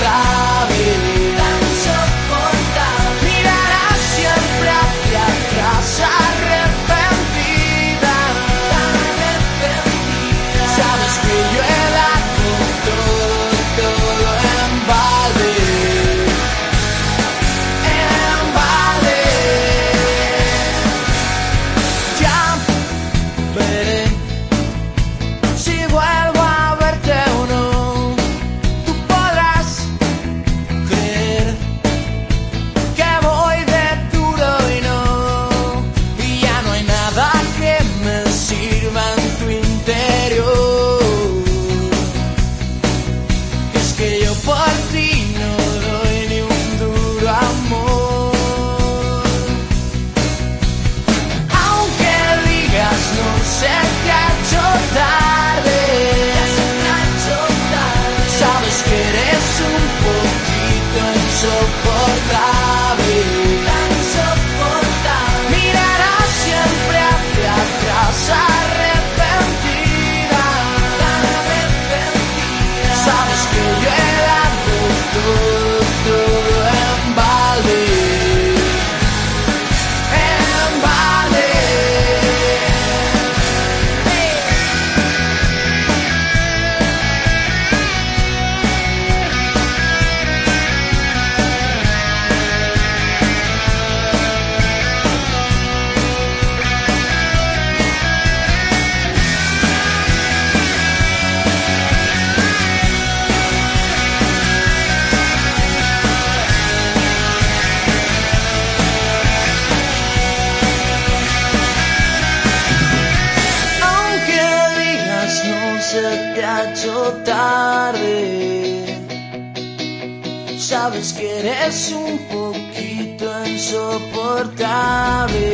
Bye. importar. se te ha hecho tarde. Sabes que eres un poquito insoportable.